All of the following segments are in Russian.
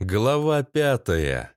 Глава пятая.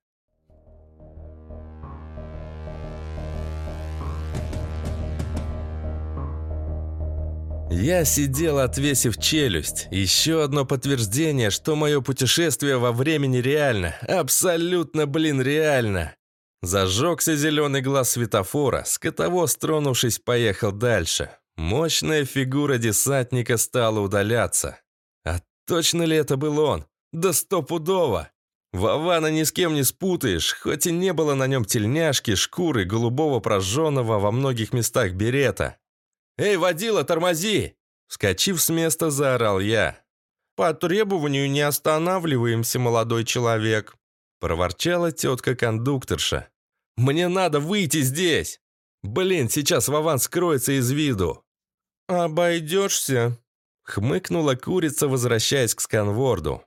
Я сидел, отвесив челюсть. Еще одно подтверждение, что мое путешествие во времени реально. Абсолютно, блин, реально. Зажегся зеленый глаз светофора. Скотовоз, тронувшись, поехал дальше. Мощная фигура десантника стала удаляться. А точно ли это был он? Да стопудово! Вована ни с кем не спутаешь, хоть и не было на нем тельняшки, шкуры, голубого прожженного во многих местах берета. «Эй, водила, тормози!» Вскочив с места, заорал я. «По требованию не останавливаемся, молодой человек», проворчала тетка-кондукторша. «Мне надо выйти здесь!» «Блин, сейчас Вован скроется из виду!» «Обойдешься!» Хмыкнула курица, возвращаясь к сканворду.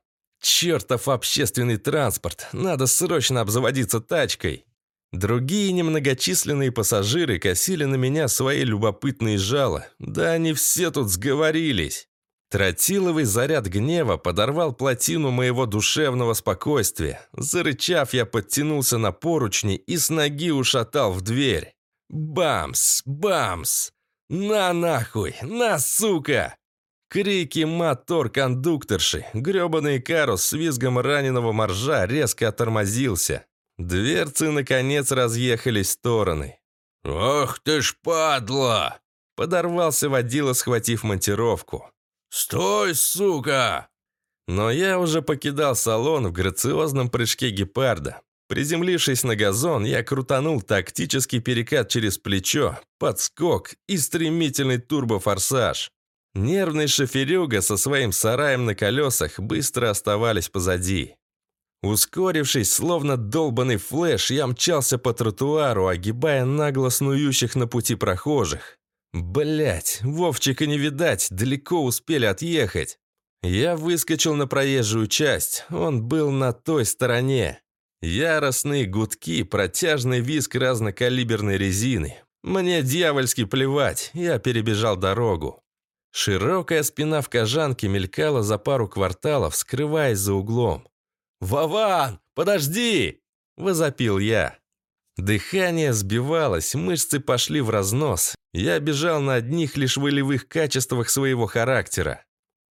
«Чертов общественный транспорт! Надо срочно обзаводиться тачкой!» Другие немногочисленные пассажиры косили на меня свои любопытные жало. Да они все тут сговорились. Тротиловый заряд гнева подорвал плотину моего душевного спокойствия. Зарычав, я подтянулся на поручни и с ноги ушатал в дверь. Бамс! Бамс! На нахуй! На, сука! Крики мотор-кондукторши. Грёбаный карус с визгом раненого моржа резко отормозился. Дверцы, наконец, разъехались в стороны. «Ох ты ж падла!» Подорвался водила, схватив монтировку. «Стой, сука!» Но я уже покидал салон в грациозном прыжке гепарда. Приземлившись на газон, я крутанул тактический перекат через плечо, подскок и стремительный турбофорсаж. Нервный шоферюга со своим сараем на колесах быстро оставались позади. Ускорившись, словно долбанный флеш, я мчался по тротуару, огибая нагло снующих на пути прохожих. Блять, Вовчика не видать, далеко успели отъехать. Я выскочил на проезжую часть, он был на той стороне. Яростные гудки, протяжный визг разнокалиберной резины. Мне дьявольски плевать, я перебежал дорогу. Широкая спина в кожанке мелькала за пару кварталов, скрываясь за углом. «Вован, подожди!» – возопил я. Дыхание сбивалось, мышцы пошли в разнос. Я бежал на одних лишь волевых качествах своего характера.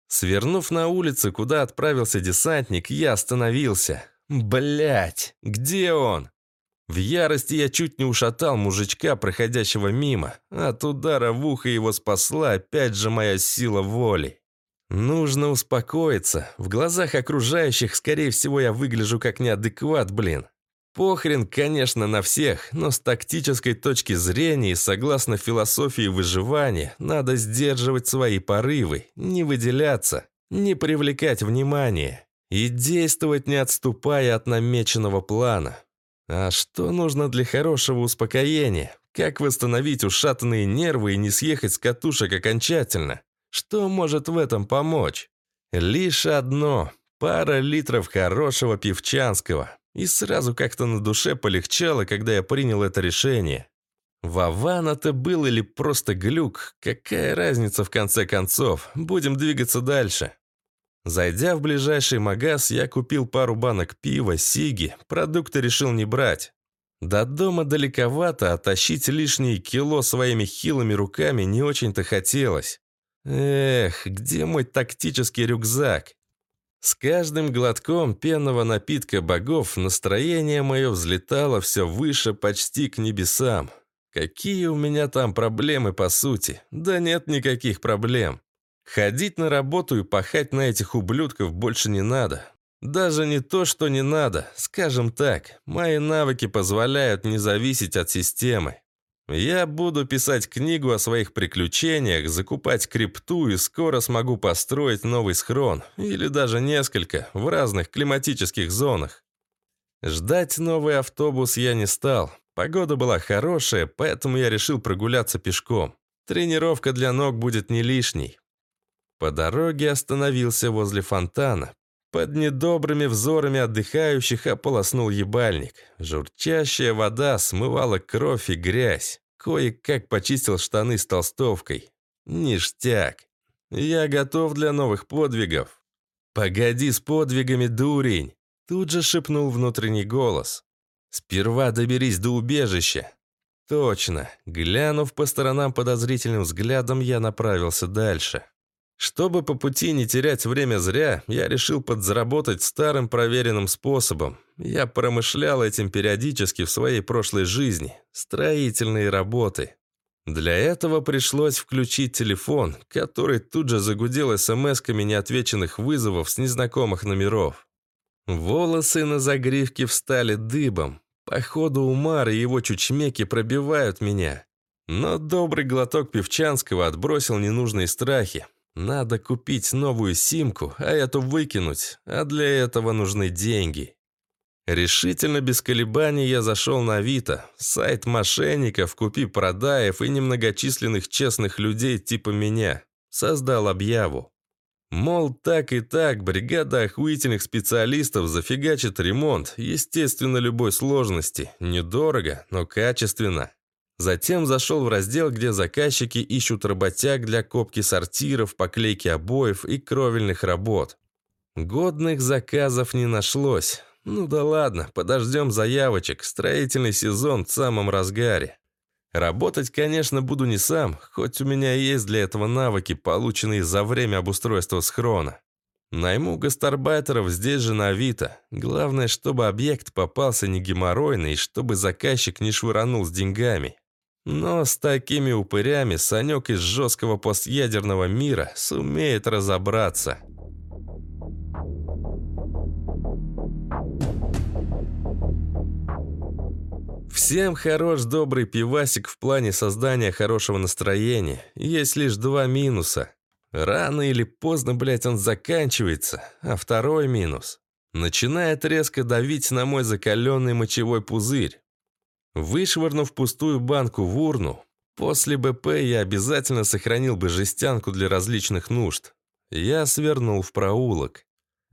Свернув на улицу, куда отправился десантник, я остановился. Блять, где он? В ярости я чуть не ушатал мужичка, проходящего мимо. От удара в ухо его спасла опять же моя сила воли. Нужно успокоиться. В глазах окружающих, скорее всего, я выгляжу как неадекват, блин. Похрен, конечно, на всех, но с тактической точки зрения и согласно философии выживания надо сдерживать свои порывы, не выделяться, не привлекать внимание и действовать не отступая от намеченного плана. А что нужно для хорошего успокоения? Как восстановить ушатанные нервы и не съехать с катушек окончательно? Что может в этом помочь? Лишь одно – пара литров хорошего пивчанского. И сразу как-то на душе полегчало, когда я принял это решение. Вован это был или просто глюк? Какая разница в конце концов? Будем двигаться дальше. Зайдя в ближайший магаз, я купил пару банок пива, сиги, продукты решил не брать. До дома далековато, а тащить лишние кило своими хилыми руками не очень-то хотелось. Эх, где мой тактический рюкзак? С каждым глотком пенного напитка богов настроение мое взлетало все выше почти к небесам. Какие у меня там проблемы по сути? Да нет никаких проблем. Ходить на работу и пахать на этих ублюдков больше не надо. Даже не то, что не надо. Скажем так, мои навыки позволяют не зависеть от системы. Я буду писать книгу о своих приключениях, закупать крипту и скоро смогу построить новый схрон, или даже несколько, в разных климатических зонах. Ждать новый автобус я не стал. Погода была хорошая, поэтому я решил прогуляться пешком. Тренировка для ног будет не лишней. По дороге остановился возле фонтана. Под недобрыми взорами отдыхающих ополоснул ебальник. Журчащая вода смывала кровь и грязь. Кое-как почистил штаны с толстовкой. Ништяк. Я готов для новых подвигов. Погоди с подвигами, дурень. Тут же шепнул внутренний голос. «Сперва доберись до убежища». Точно. Глянув по сторонам подозрительным взглядом, я направился дальше. Чтобы по пути не терять время зря, я решил подзаработать старым проверенным способом. Я промышлял этим периодически в своей прошлой жизни. Строительные работы. Для этого пришлось включить телефон, который тут же загудел смс-ками неотвеченных вызовов с незнакомых номеров. Волосы на загривке встали дыбом. Походу, Умар и его чучмеки пробивают меня. Но добрый глоток певчанского отбросил ненужные страхи. Надо купить новую симку, а эту выкинуть, а для этого нужны деньги. Решительно без колебаний я зашел на Авито, сайт мошенников, купи-продаев и немногочисленных честных людей типа меня. Создал объяву. Мол, так и так, бригада охуительных специалистов зафигачит ремонт, естественно, любой сложности. Недорого, но качественно. Затем зашел в раздел, где заказчики ищут работяг для копки сортиров, поклейки обоев и кровельных работ. Годных заказов не нашлось. Ну да ладно, подождем заявочек, строительный сезон в самом разгаре. Работать, конечно, буду не сам, хоть у меня есть для этого навыки, полученные за время обустройства схрона. Найму гастарбайтеров здесь же на Авито. Главное, чтобы объект попался не геморройный, и чтобы заказчик не швыранул с деньгами. Но с такими упырями Санек из жесткого постъядерного мира сумеет разобраться. Всем хорош добрый пивасик в плане создания хорошего настроения. Есть лишь два минуса. Рано или поздно, блядь, он заканчивается. А второй минус. Начинает резко давить на мой закаленный мочевой пузырь. Вышвырнув пустую банку в урну, после БП я обязательно сохранил бы жестянку для различных нужд. Я свернул в проулок.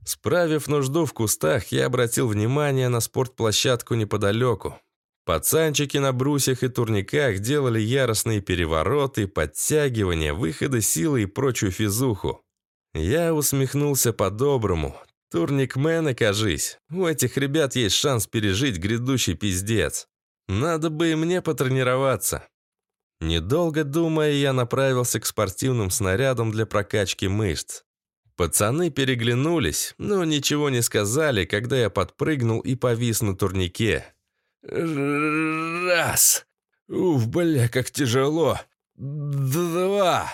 Справив нужду в кустах, я обратил внимание на спортплощадку неподалеку. Пацанчики на брусьях и турниках делали яростные перевороты, подтягивания, выходы силы и прочую физуху. Я усмехнулся по-доброму. Турникмены, кажись, у этих ребят есть шанс пережить грядущий пиздец. Надо бы и мне потренироваться. Недолго думая, я направился к спортивным снарядам для прокачки мышц. Пацаны переглянулись, но ничего не сказали, когда я подпрыгнул и повис на турнике. Раз. Уф, бля, как тяжело. Два.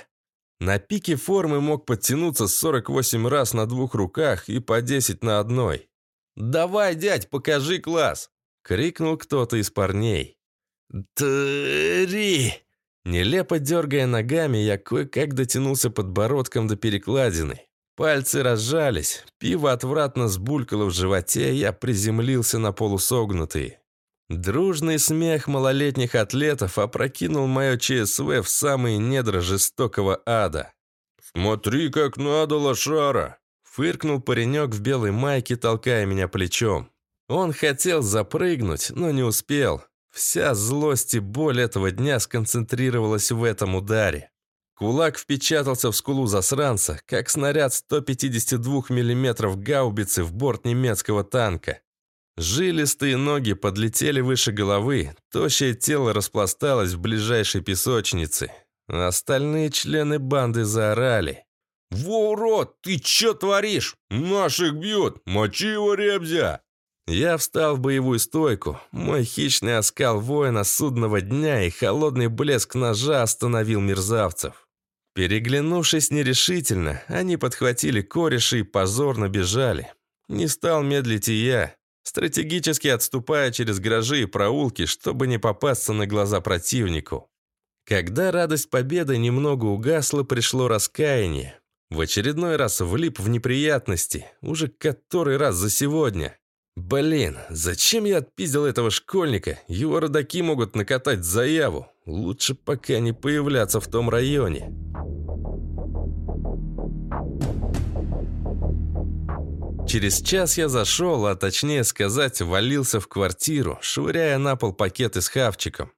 На пике формы мог подтянуться 48 раз на двух руках и по 10 на одной. «Давай, дядь, покажи класс!» — крикнул кто-то из парней. «Три!» Нелепо дергая ногами, я кое-как дотянулся подбородком до перекладины. Пальцы разжались, пиво отвратно сбулькало в животе, я приземлился на полусогнутые. Дружный смех малолетних атлетов опрокинул мое ЧСВ в самые недра жестокого ада. «Смотри, как надо, лошара!» Фыркнул паренек в белой майке, толкая меня плечом. Он хотел запрыгнуть, но не успел. Вся злость и боль этого дня сконцентрировалась в этом ударе. Кулак впечатался в скулу засранца, как снаряд 152 мм гаубицы в борт немецкого танка. Жилистые ноги подлетели выше головы, тощее тело распласталось в ближайшей песочнице. Остальные члены банды заорали. «Во, урод, ты чё творишь? Наших бьют! Мочи его, ребзя!» Я встал в боевую стойку. Мой хищный оскал воина судного дня и холодный блеск ножа остановил мерзавцев. Переглянувшись нерешительно, они подхватили кореши и позорно бежали. Не стал медлить и я стратегически отступая через гаражи и проулки, чтобы не попасться на глаза противнику. Когда радость победы немного угасла, пришло раскаяние. В очередной раз влип в неприятности, уже который раз за сегодня. Блин, зачем я отпиздил этого школьника? Его родаки могут накатать заяву. Лучше пока не появляться в том районе. Через час я зашел, а точнее сказать, валился в квартиру, швыряя на пол пакеты с хавчиком.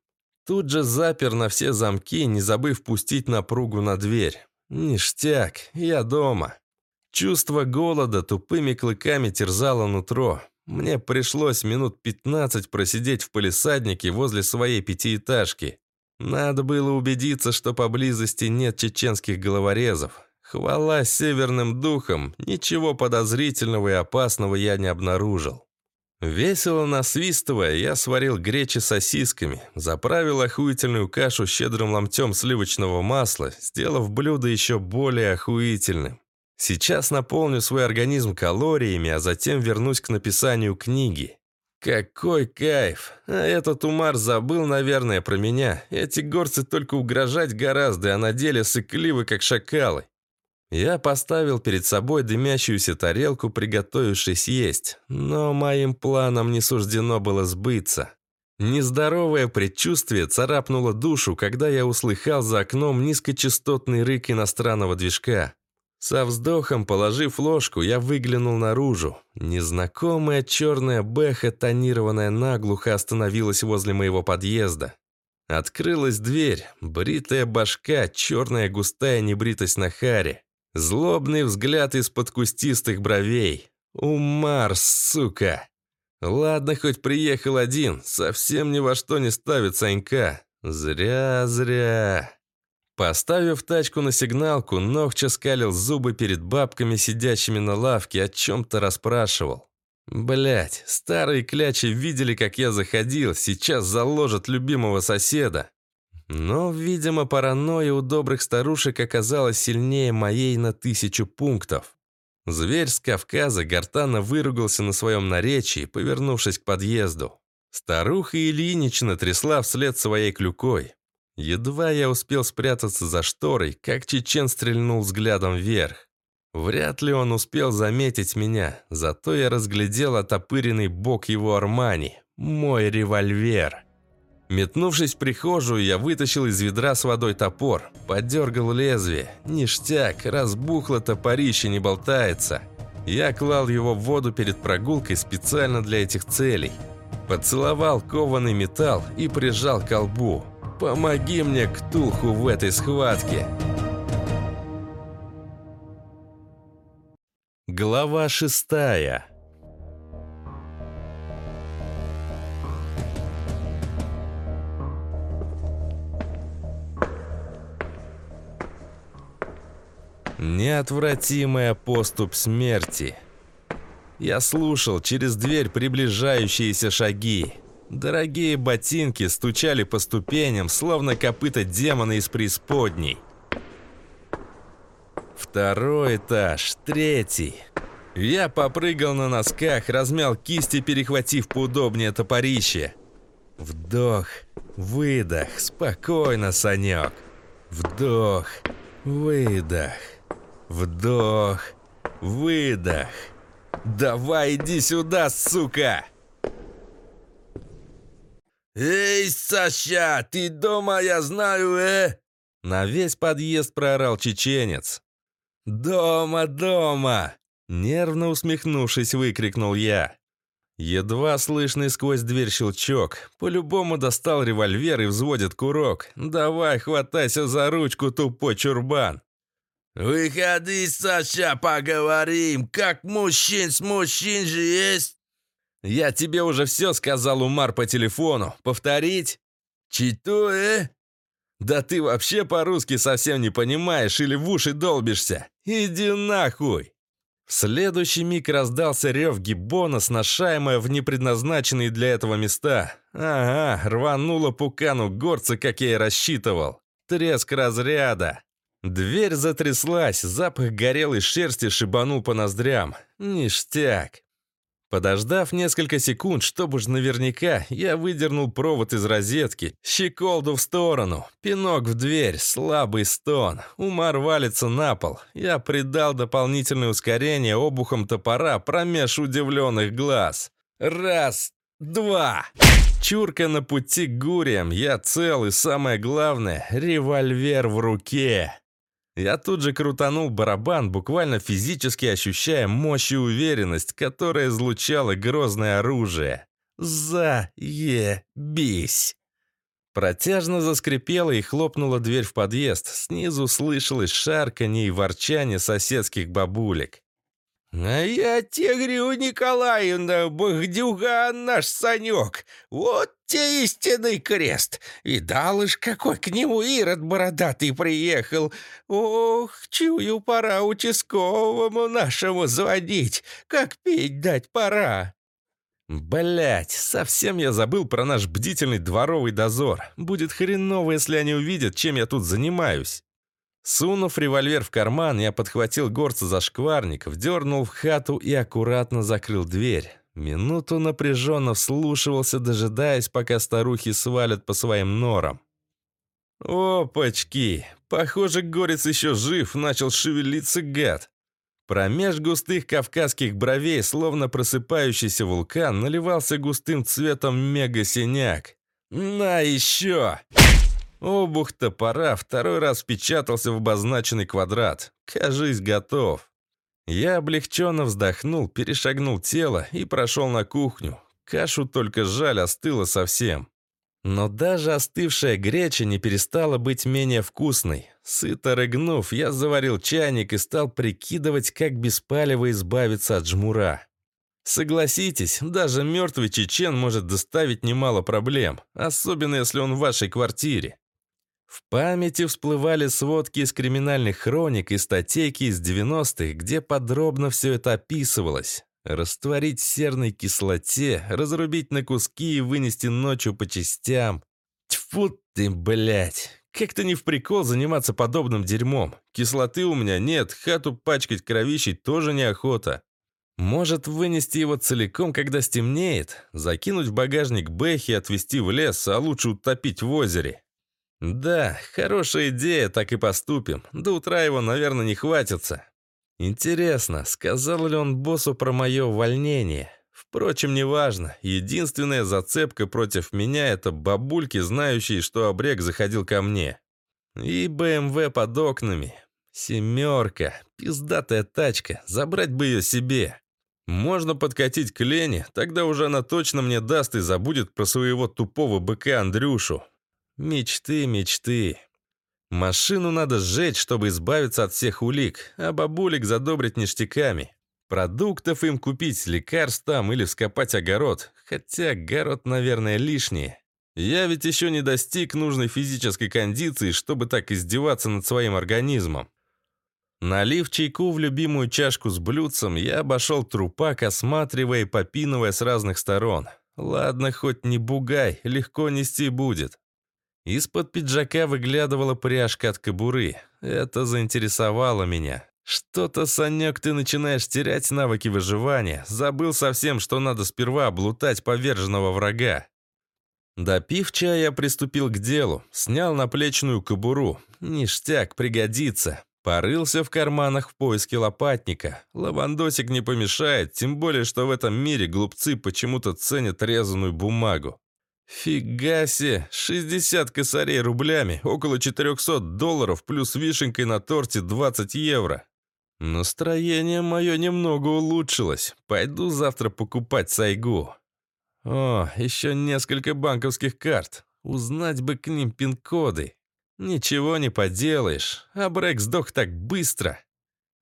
Тут же запер на все замки, не забыв пустить напругу на дверь. Ништяк, я дома. Чувство голода тупыми клыками терзало нутро. Мне пришлось минут 15 просидеть в полисаднике возле своей пятиэтажки. Надо было убедиться, что поблизости нет чеченских головорезов. Хвала северным духам, ничего подозрительного и опасного я не обнаружил. Весело насвистывая, я сварил гречи сосисками, заправил охуительную кашу щедрым ломтем сливочного масла, сделав блюдо еще более охуительным. Сейчас наполню свой организм калориями, а затем вернусь к написанию книги. Какой кайф! А этот Умар забыл, наверное, про меня. Эти горцы только угрожать гораздо, а на деле сыкливы, как шакалы. Я поставил перед собой дымящуюся тарелку, приготовившись есть, но моим планам не суждено было сбыться. Нездоровое предчувствие царапнуло душу, когда я услыхал за окном низкочастотный рык иностранного движка. Со вздохом, положив ложку, я выглянул наружу. Незнакомая черная бэха, тонированная наглухо, остановилась возле моего подъезда. Открылась дверь, бритая башка, черная густая небритость на харе. Злобный взгляд из-под кустистых бровей. Умар, сука! Ладно, хоть приехал один, совсем ни во что не ставит Санька. Зря, зря. Поставив тачку на сигналку, Ногча скалил зубы перед бабками, сидящими на лавке, о чем-то расспрашивал. Блять, старые клячи видели, как я заходил, сейчас заложат любимого соседа. Но, видимо, паранойя у добрых старушек оказалась сильнее моей на тысячу пунктов. Зверь с Кавказа гортанно выругался на своем наречии, повернувшись к подъезду. Старуха Ильинична трясла вслед своей клюкой. Едва я успел спрятаться за шторой, как чечен стрельнул взглядом вверх. Вряд ли он успел заметить меня, зато я разглядел отопыренный бок его армани. Мой револьвер. Метнувшись в прихожую, я вытащил из ведра с водой топор, подергал лезвие. Ништяк, разбухло топорище, не болтается. Я клал его в воду перед прогулкой специально для этих целей. Поцеловал кованый металл и прижал к колбу. «Помоги мне, Ктулху, в этой схватке!» Глава шестая Неотвратимая поступ смерти. Я слушал через дверь приближающиеся шаги. Дорогие ботинки стучали по ступеням, словно копыта демона из преисподней. Второй этаж, третий. Я попрыгал на носках, размял кисти, перехватив поудобнее топорище. Вдох, выдох, спокойно, Санек. Вдох, выдох. Вдох, выдох. Давай иди сюда, сука! «Эй, Саша, ты дома, я знаю, э?» На весь подъезд проорал чеченец. «Дома, дома!» Нервно усмехнувшись, выкрикнул я. Едва слышный сквозь дверь щелчок. По-любому достал револьвер и взводит курок. «Давай, хватайся за ручку, тупой чурбан!» «Выходи, Саша, поговорим, как мужчин с мужчин же есть!» «Я тебе уже все сказал, Умар, по телефону. Повторить?» «Чито, э?» «Да ты вообще по-русски совсем не понимаешь или в уши долбишься? Иди нахуй!» В следующий миг раздался рев гиббона, сношаемая в непредназначенные для этого места. Ага, рвануло пукану горца, как я и рассчитывал. Треск разряда. Дверь затряслась, запах горелой шерсти шибанул по ноздрям. Ништяк. Подождав несколько секунд, чтобы уж наверняка, я выдернул провод из розетки, щеколду в сторону, пинок в дверь, слабый стон. Умар валится на пол. Я придал дополнительное ускорение обухом топора промеж удивленных глаз. Раз, два. Чурка на пути к гуриям, я цел и самое главное, револьвер в руке. Я тут же крутанул барабан, буквально физически ощущая мощь и уверенность, которая излучала грозное оружие. Заебись! Протяжно заскрипела и хлопнула дверь в подъезд. Снизу слышалось шарканье и ворчание соседских бабулек. «А я говорю, Николаевна, Багдюган наш Санек, вот те истинный крест. Видал ж, какой к нему Ирод бородатый приехал. Ох, чую, пора участковому нашему звонить, как пить дать пора». Блять, совсем я забыл про наш бдительный дворовый дозор. Будет хреново, если они увидят, чем я тут занимаюсь. Сунув револьвер в карман, я подхватил горца за шкварник, вдернул в хату и аккуратно закрыл дверь. Минуту напряженно вслушивался, дожидаясь, пока старухи свалят по своим норам. «Опачки! Похоже, горец еще жив, начал шевелиться гад. Промеж густых кавказских бровей, словно просыпающийся вулкан, наливался густым цветом мега-синяк. «На еще!» Обух топора второй раз впечатался в обозначенный квадрат. Кажись, готов. Я облегченно вздохнул, перешагнул тело и прошел на кухню. Кашу только жаль остыла совсем. Но даже остывшая греча не перестала быть менее вкусной. Сыто рыгнув, я заварил чайник и стал прикидывать, как без палева избавиться от жмура. Согласитесь, даже мертвый чечен может доставить немало проблем, особенно если он в вашей квартире. В памяти всплывали сводки из криминальных хроник и статейки из 90-х, где подробно все это описывалось. Растворить в серной кислоте, разрубить на куски и вынести ночью по частям. Тьфу ты, блядь. Как-то не в прикол заниматься подобным дерьмом. Кислоты у меня нет, хату пачкать кровищей тоже неохота. Может, вынести его целиком, когда стемнеет? Закинуть в багажник Бэхи и отвезти в лес, а лучше утопить в озере? «Да, хорошая идея, так и поступим. До утра его, наверное, не хватится». Интересно, сказал ли он боссу про мое увольнение? Впрочем, неважно. Единственная зацепка против меня — это бабульки, знающие, что обрек заходил ко мне. И БМВ под окнами. Семерка. Пиздатая тачка. Забрать бы ее себе. Можно подкатить к Лене, тогда уже она точно мне даст и забудет про своего тупого быка Андрюшу. Мечты, мечты. Машину надо сжечь, чтобы избавиться от всех улик, а бабулек задобрить ништяками. Продуктов им купить, лекарств там или вскопать огород. Хотя огород, наверное, лишнее. Я ведь еще не достиг нужной физической кондиции, чтобы так издеваться над своим организмом. Налив чайку в любимую чашку с блюдцем, я обошел трупак, осматривая и попинывая с разных сторон. Ладно, хоть не бугай, легко нести будет. Из-под пиджака выглядывала пряжка от кобуры. Это заинтересовало меня. Что-то, Санек, ты начинаешь терять навыки выживания. Забыл совсем, что надо сперва облутать поверженного врага. Допив чая, я приступил к делу. Снял наплечную кобуру. Ништяк, пригодится. Порылся в карманах в поиске лопатника. Лавандосик не помешает, тем более, что в этом мире глупцы почему-то ценят резаную бумагу. Фига себе, 60 косарей рублями, около 400 долларов, плюс вишенкой на торте 20 евро. Настроение мое немного улучшилось. Пойду завтра покупать сайгу. О, еще несколько банковских карт. Узнать бы к ним пин-коды. Ничего не поделаешь, а Брэк сдох так быстро.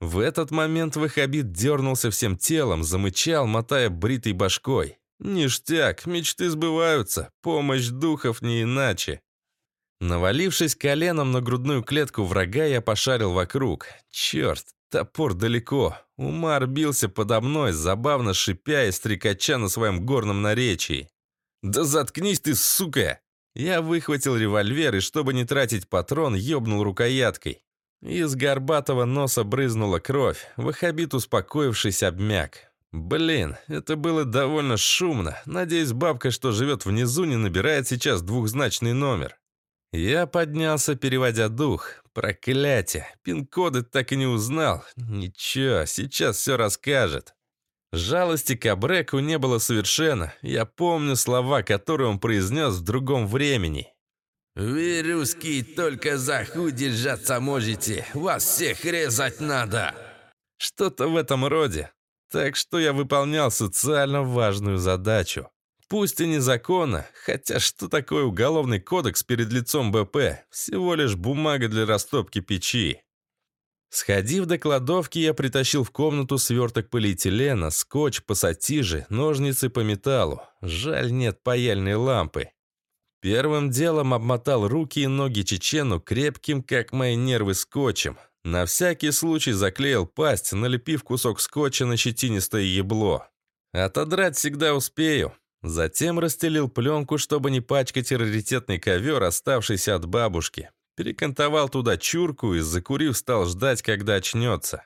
В этот момент Вахабит дернулся всем телом, замычал, мотая бритой башкой. Ништяк, мечты сбываются, помощь духов не иначе. Навалившись коленом на грудную клетку врага, я пошарил вокруг. Черт, топор далеко. Умар бился подо мной, забавно шипя и стрекача на своем горном наречии. «Да заткнись ты, сука!» Я выхватил револьвер и, чтобы не тратить патрон, ёбнул рукояткой. Из горбатого носа брызнула кровь. Вахабит, успокоившись, обмяк. Блин, это было довольно шумно. Надеюсь, бабка, что живет внизу, не набирает сейчас двухзначный номер. Я поднялся, переводя дух. Проклятие, пин-коды так и не узнал. Ничего, сейчас все расскажет. Жалости к Абреку не было совершенно. Я помню слова, которые он произнес в другом времени. «Вы, русские, только за держаться можете. Вас всех резать надо!» Что-то в этом роде. Так что я выполнял социально важную задачу. Пусть и незаконно, хотя что такое уголовный кодекс перед лицом БП? Всего лишь бумага для растопки печи. Сходив до кладовки, я притащил в комнату сверток полиэтилена, скотч, пассатижи, ножницы по металлу. Жаль, нет паяльной лампы. Первым делом обмотал руки и ноги чечену крепким, как мои нервы, скотчем. На всякий случай заклеил пасть, налепив кусок скотча на щетинистое ебло. Отодрать всегда успею. Затем расстелил пленку, чтобы не пачкать раритетный ковер, оставшийся от бабушки. Перекантовал туда чурку и, закурив, стал ждать, когда очнется.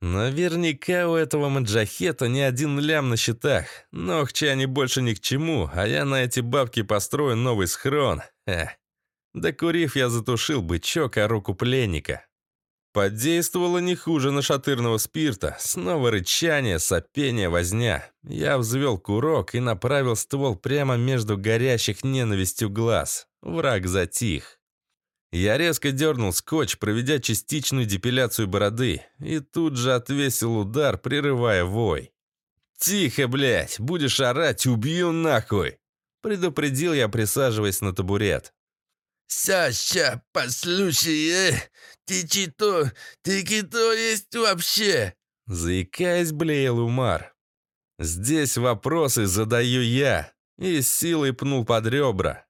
Наверняка у этого маджахета не один лям на счетах. Ногчи они больше ни к чему, а я на эти бабки построю новый схрон. Эх. Докурив, я затушил бычок о руку пленника. Подействовало не хуже нашатырного спирта. Снова рычание, сопение, возня. Я взвел курок и направил ствол прямо между горящих ненавистью глаз. Враг затих. Я резко дернул скотч, проведя частичную депиляцию бороды, и тут же отвесил удар, прерывая вой. «Тихо, блядь! Будешь орать, убью нахуй!» Предупредил я, присаживаясь на табурет. «Саша, послушай, э, ты чито, ты кто есть вообще?» Заикаясь, блеял Умар. «Здесь вопросы задаю я», и силой пнул под ребра.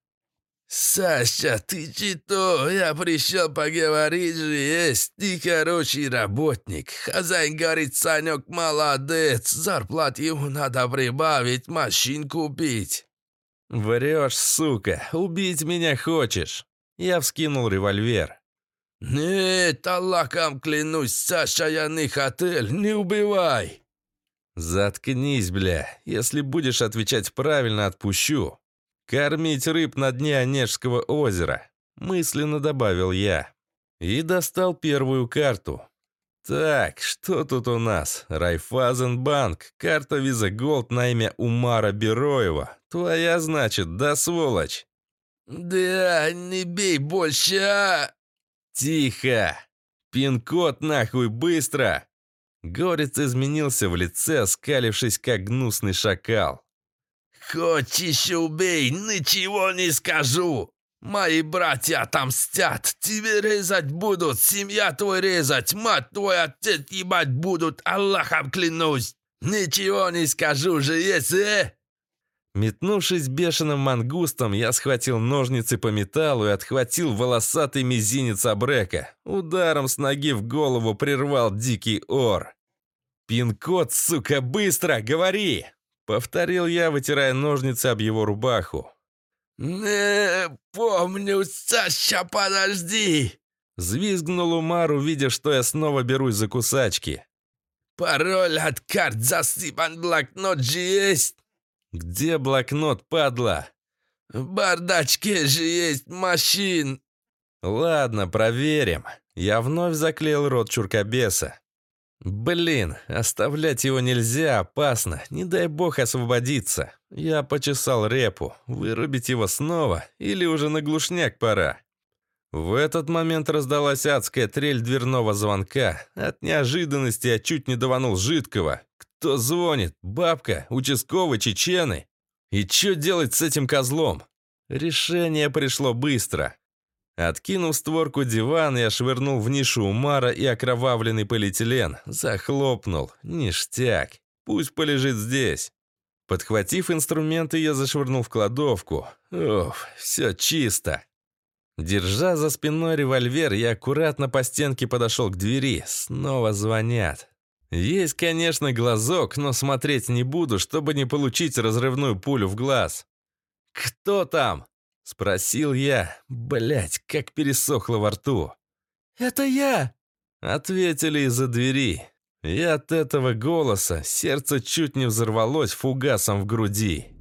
«Саша, ты чито? Я пришел поговорить же есть. Ты хороший работник. Хозяин говорит, Санек молодец. Зарплат ему надо прибавить, машин купить». «Врешь, сука. Убить меня хочешь?» Я вскинул револьвер. «Нет, Аллахом клянусь, Саша, я не хотел. Не убивай!» «Заткнись, бля. Если будешь отвечать правильно, отпущу. «Кормить рыб на дне Онежского озера», — мысленно добавил я. И достал первую карту. Так, что тут у нас? Райфазенбанк, карта Visa Gold на имя Умара Бероева. Твоя, значит, да, сволочь? Да, не бей больше, а! Тихо! Пин-код нахуй, быстро! Горец изменился в лице, скалившись, как гнусный шакал. «Хочешь убей, ничего не скажу! Мои братья отомстят, тебе резать будут, семья твой резать, мать твой отец ебать будут, Аллахом клянусь! Ничего не скажу же, если...» Метнувшись бешеным мангустом, я схватил ножницы по металлу и отхватил волосатый мизинец Абрека. Ударом с ноги в голову прервал дикий ор. «Пин-код, сука, быстро, говори!» Повторил я, вытирая ножницы об его рубаху. «Не помню, Саша, подожди!» Звизгнул Умар, увидя, что я снова берусь за кусачки. «Пароль от карт засыпан, блокнот же есть!» «Где блокнот, падла?» «В бардачке же есть машин!» «Ладно, проверим». Я вновь заклеил рот чуркобеса. Блин, оставлять его нельзя, опасно. Не дай бог освободиться. Я почесал репу. Вырубить его снова? Или уже на глушняк пора? В этот момент раздалась адская трель дверного звонка. От неожиданности я чуть не даванул жидкого. Кто звонит? Бабка? Участковый? Чечены? И что делать с этим козлом? Решение пришло быстро. Откинув створку дивана, я швырнул в нишу Умара и окровавленный полиэтилен. Захлопнул. Ништяк. Пусть полежит здесь. Подхватив инструменты, я зашвырнул в кладовку. Уф, все чисто. Держа за спиной револьвер, я аккуратно по стенке подошел к двери. Снова звонят. Есть, конечно, глазок, но смотреть не буду, чтобы не получить разрывную пулю в глаз. «Кто там?» Спросил я. Блять, как пересохло во рту. «Это я!» Ответили из-за двери. И от этого голоса сердце чуть не взорвалось фугасом в груди.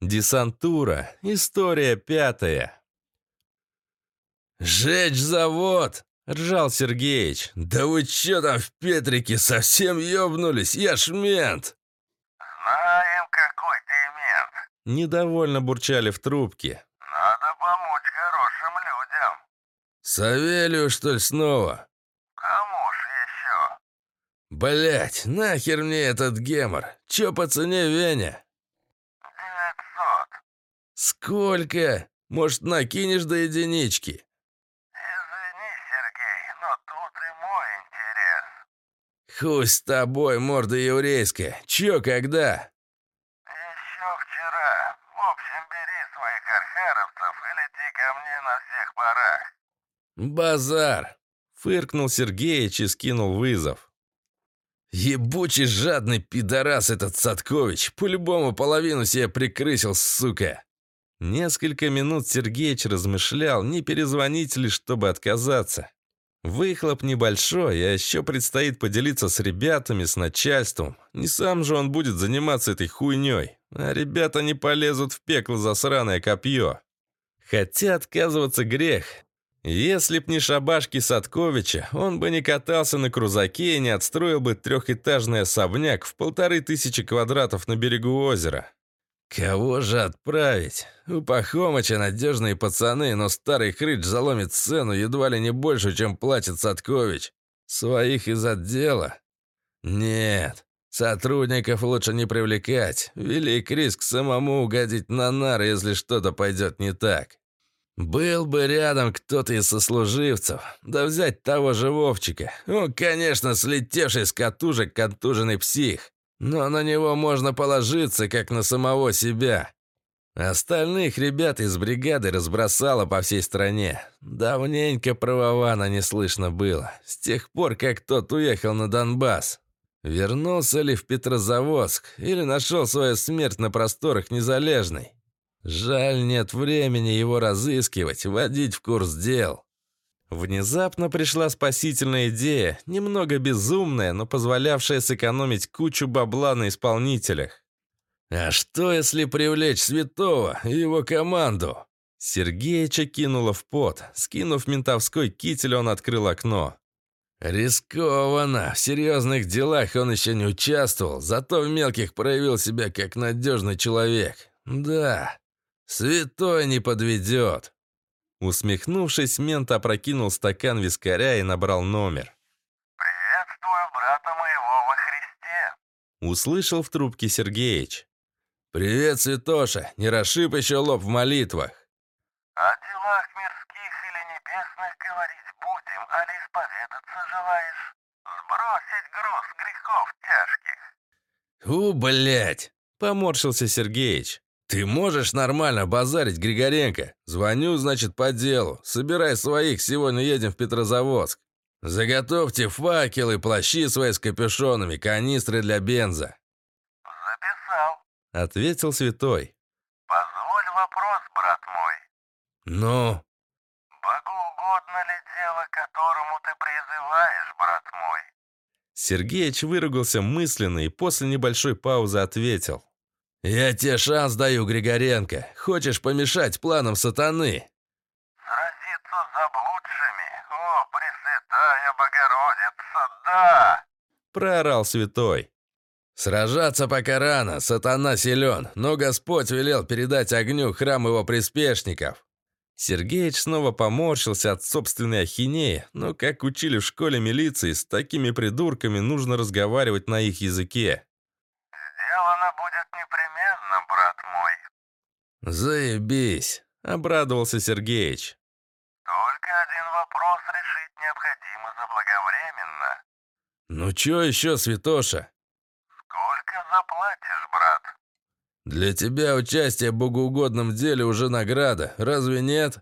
Десантура. История пятая. «Жечь завод!» Ржал Сергеич. «Да вы чё там в Петрике совсем ёбнулись? Я ж мент!» «Знаем, какой ты мент!» Недовольно бурчали в трубке. «Надо помочь хорошим людям!» «Савелию, что ли, снова?» «Кому Блять, нахер мне этот гемор? Чё по цене Веня? Сколько? Может, накинешь до единички? Извини, Сергей, но тут и мой интерес. Хуй с тобой, морда еврейская. Чё, когда? Еще вчера. В общем, бери своих архаровцев и лети ко мне на всех парах. Базар. Фыркнул Сергеич и скинул вызов. Ебучий жадный пидорас этот Садкович. По-любому половину себе прикрысил, сука. Несколько минут Сергеич размышлял, не перезвонить ли, чтобы отказаться. Выхлоп небольшой, а еще предстоит поделиться с ребятами, с начальством. Не сам же он будет заниматься этой хуйней. А ребята не полезут в пекло за сраное копье. Хотя отказываться грех. Если б не шабашки Садковича, он бы не катался на крузаке и не отстроил бы трехэтажный особняк в полторы тысячи квадратов на берегу озера. Кого же отправить? У Пахомыча надежные пацаны, но старый хрыч заломит цену едва ли не больше, чем платит Садкович. Своих из отдела? Нет, сотрудников лучше не привлекать. Велик риск самому угодить на нары, если что-то пойдет не так. Был бы рядом кто-то из сослуживцев, да взять того же Вовчика. Он, конечно, слетевший с катушек контуженный псих, но на него можно положиться, как на самого себя. Остальных ребят из бригады разбросало по всей стране. Давненько правована не слышно было, с тех пор, как тот уехал на Донбасс. Вернулся ли в Петрозаводск или нашел свою смерть на просторах Незалежной? Жаль, нет времени его разыскивать, вводить в курс дел. Внезапно пришла спасительная идея, немного безумная, но позволявшая сэкономить кучу бабла на исполнителях. А что, если привлечь Святого и его команду? Сергеича кинуло в пот. Скинув ментовской китель, он открыл окно. Рискованно. В серьезных делах он еще не участвовал, зато в мелких проявил себя как надежный человек. Да, святой не подведет. Усмехнувшись, мент опрокинул стакан вискаря и набрал номер. Приветствую брата моего во Христе. Услышал в трубке Сергеич. «Привет, Святоша! Не расшиб еще лоб в молитвах!» О делах мирских или небесных говорить будем, а ли исповедаться желаешь? Сбросить груз грехов тяжких. «У, блядь!» — поморщился Сергеич. «Ты можешь нормально базарить, Григоренко? Звоню, значит, по делу. Собирай своих, сегодня едем в Петрозаводск. Заготовьте факелы, плащи свои с капюшонами, канистры для бенза», Записал. — ответил святой. Позволь вопрос, брат мой. «Ну?» Богу угодно ли дело, к которому ты призываешь, брат мой? Сергеич выругался мысленно и после небольшой паузы ответил. «Я тебе шанс даю, Григоренко. Хочешь помешать планам сатаны?» Сразиться с заблудшими? О, Пресвятая Богородица, да! Проорал святой. «Сражаться пока рано, сатана силен, но Господь велел передать огню храм его приспешников». Сергеич снова поморщился от собственной ахинеи, но, как учили в школе милиции, с такими придурками нужно разговаривать на их языке. Будет непременно, брат мой. «Заебись!» — обрадовался Сергеич. Только один вопрос решить необходимо заблаговременно. «Ну чё еще, святоша? Сколько заплатишь, брат? Для тебя участие в богоугодном деле уже награда, разве нет?»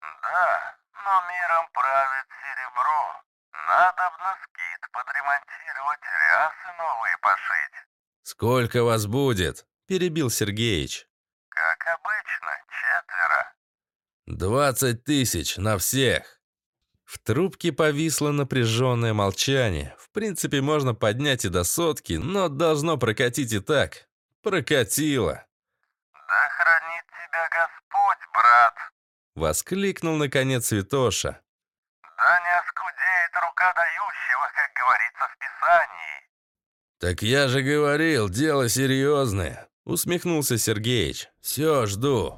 Да, но миром правит серебро. Надобно скид подремонтировать, рясы новые пошить. «Сколько вас будет?» — перебил Сергеич. Как обычно, четверо. «Двадцать тысяч на всех!» В трубке повисло напряженное молчание. В принципе, можно поднять и до сотки, но должно прокатить и так. Прокатило. Да хранит тебя Господь, брат. Воскликнул, наконец, Святоша. Да не оскудеет рука дающего, как говорится в Писании. «Так я же говорил, дело серьезное», — усмехнулся Сергеич. «Все, жду».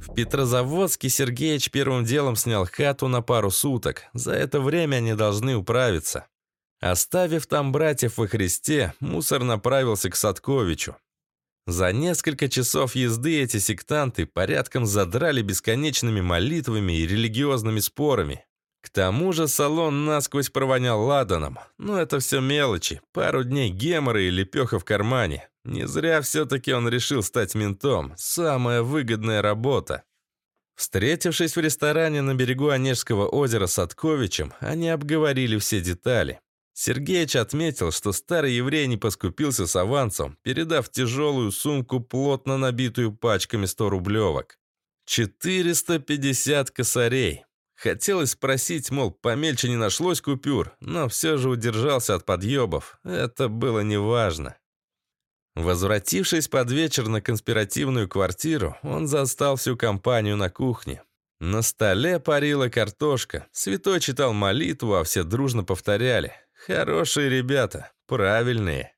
В Петрозаводске Сергеич первым делом снял хату на пару суток. За это время они должны управиться. Оставив там братьев во Христе, мусор направился к Садковичу. За несколько часов езды эти сектанты порядком задрали бесконечными молитвами и религиозными спорами. К тому же салон насквозь провонял ладаном. Но это все мелочи. Пару дней гемора и лепеха в кармане. Не зря все-таки он решил стать ментом. Самая выгодная работа. Встретившись в ресторане на берегу Онежского озера с Садковичем, они обговорили все детали. Сергеич отметил, что старый еврей не поскупился с авансом, передав тяжелую сумку, плотно набитую пачками 100-рублевок. 450 косарей. Хотелось спросить, мол, помельче не нашлось купюр, но все же удержался от подъебов. Это было неважно. Возвратившись под вечер на конспиративную квартиру, он застал всю компанию на кухне. На столе парила картошка. Святой читал молитву, а все дружно повторяли. Хорошие ребята, правильные.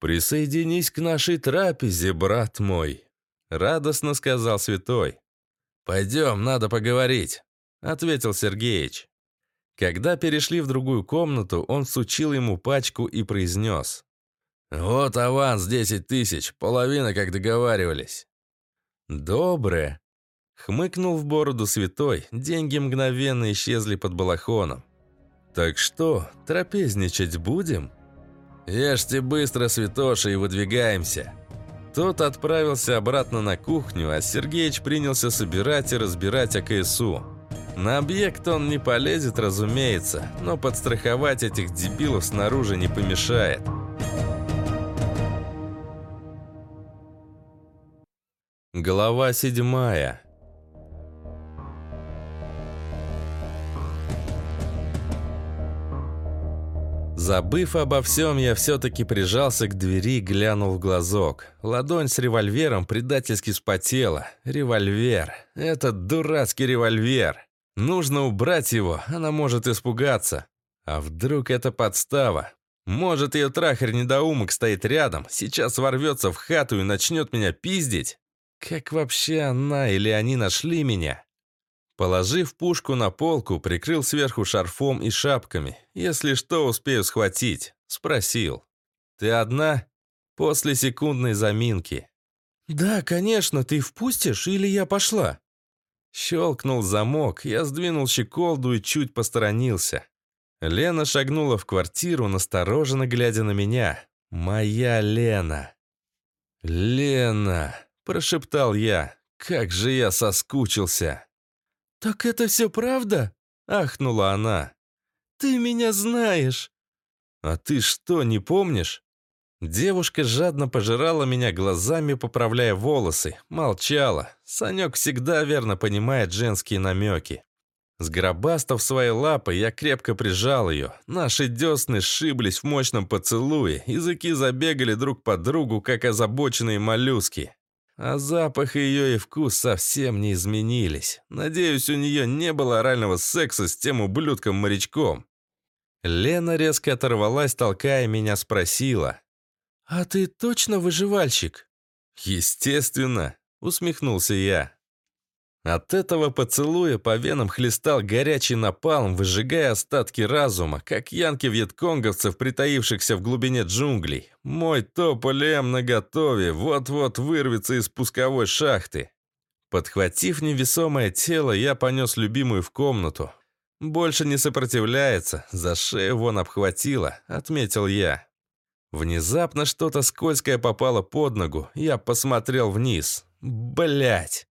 «Присоединись к нашей трапезе, брат мой», — радостно сказал святой. «Пойдем, надо поговорить», — ответил Сергеич. Когда перешли в другую комнату, он сучил ему пачку и произнес. «Вот аванс 10 тысяч, половина, как договаривались». «Доброе», — хмыкнул в бороду святой, деньги мгновенно исчезли под балахоном. «Так что, трапезничать будем?» «Ешьте быстро, святоши, и выдвигаемся!» Тот отправился обратно на кухню, а Сергеич принялся собирать и разбирать АКСУ. На объект он не полезет, разумеется, но подстраховать этих дебилов снаружи не помешает. Глава седьмая Забыв обо всем, я все-таки прижался к двери и глянул в глазок. Ладонь с револьвером предательски спотела. Револьвер. Этот дурацкий револьвер. Нужно убрать его, она может испугаться. А вдруг это подстава? Может, ее трахарь-недоумок стоит рядом, сейчас ворвется в хату и начнет меня пиздить? Как вообще она или они нашли меня? Положив пушку на полку, прикрыл сверху шарфом и шапками. Если что, успею схватить. Спросил. «Ты одна?» После секундной заминки. «Да, конечно, ты впустишь или я пошла?» Щелкнул замок, я сдвинул щеколду и чуть посторонился. Лена шагнула в квартиру, настороженно глядя на меня. «Моя Лена!» «Лена!» – прошептал я. «Как же я соскучился!» «Так это все правда?» — ахнула она. «Ты меня знаешь!» «А ты что, не помнишь?» Девушка жадно пожирала меня глазами, поправляя волосы. Молчала. Санек всегда верно понимает женские намеки. Сгробастав свои лапы, я крепко прижал ее. Наши десны сшиблись в мощном поцелуе, языки забегали друг по другу, как озабоченные моллюски. А запах ее и вкус совсем не изменились. Надеюсь, у нее не было орального секса с тем ублюдком-морячком. Лена резко оторвалась, толкая меня, спросила. «А ты точно выживальщик?» «Естественно», — усмехнулся я. От этого поцелуя по венам хлестал горячий напалм, выжигая остатки разума, как янки вьетконговцев, притаившихся в глубине джунглей. Мой тополем наготове, вот-вот вырвется из пусковой шахты. Подхватив невесомое тело, я понес любимую в комнату. «Больше не сопротивляется, за шею вон обхватила», — отметил я. Внезапно что-то скользкое попало под ногу, я посмотрел вниз. Блять!